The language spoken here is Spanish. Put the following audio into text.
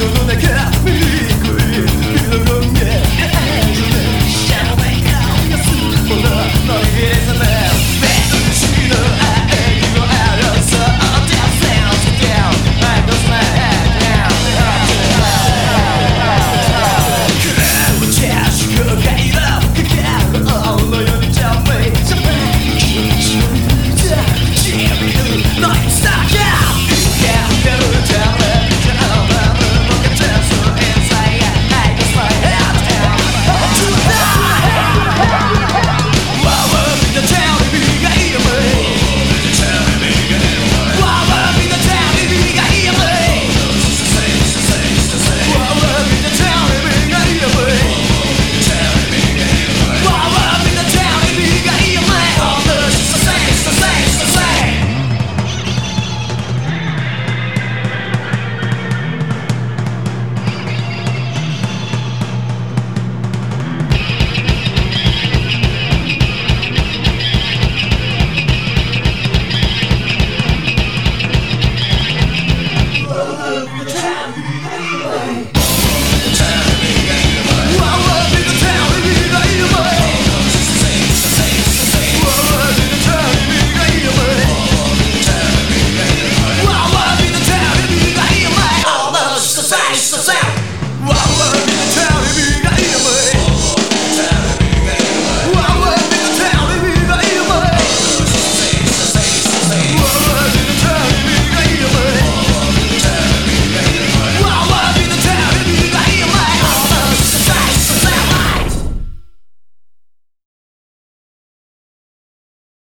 con donde quieras